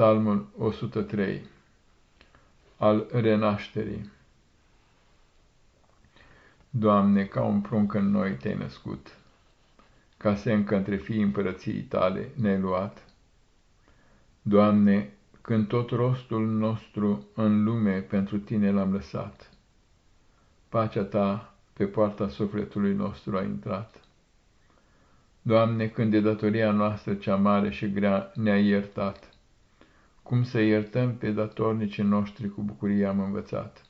Psalmul 103 Al renașterii Doamne, ca un prunc în noi te-ai născut, ca semn între fii împărăției tale ne-ai luat. Doamne, când tot rostul nostru în lume pentru tine l-am lăsat, pacea ta pe poarta sufletului nostru a intrat. Doamne, când de datoria noastră cea mare și grea ne-a iertat, cum să iertăm pe datornicii noștri cu bucurie am învățat.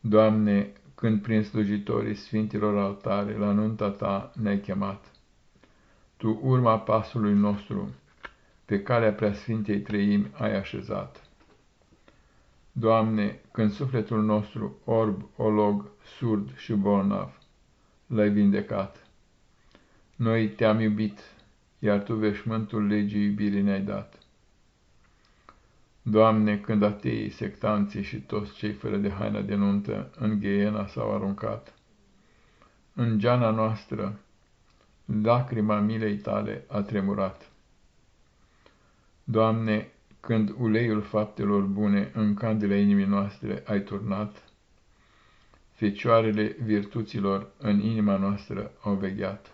Doamne, când prin slujitorii sfintilor altare la nunta Ta ne-ai chemat, Tu urma pasului nostru pe calea preasfintei treimi ai așezat. Doamne, când sufletul nostru, orb, olog, surd și bolnav, l-ai vindecat, noi te-am iubit, iar Tu veșmântul legii iubirii ne-ai dat. Doamne, când ateii, sectanții și toți cei fără de haina de nuntă în ghiena s-au aruncat, în geana noastră lacrima milei tale a tremurat. Doamne, când uleiul faptelor bune în candela inimii noastre ai turnat, fecioarele virtuților în inima noastră au vegheat.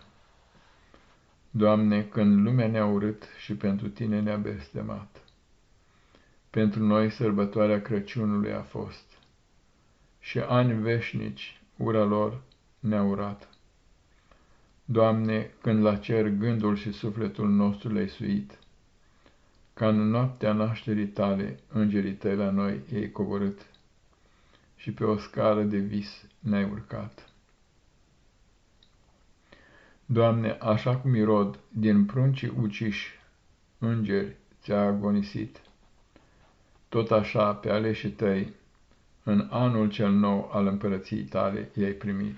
Doamne, când lumea ne-a urât și pentru Tine ne-a bestemat. Pentru noi sărbătoarea Crăciunului a fost și ani veșnici ura lor ne-a urat. Doamne, când la cer gândul și sufletul nostru le-ai suit, ca în noaptea nașterii tale, îngerii tăi la noi ei coborât și pe o scară de vis ne-ai urcat. Doamne, așa cum Irod, din pruncii uciși, îngeri ți-a agonisit, tot așa pe aleșii tăi, în anul cel nou al împărăției tale i-ai primit.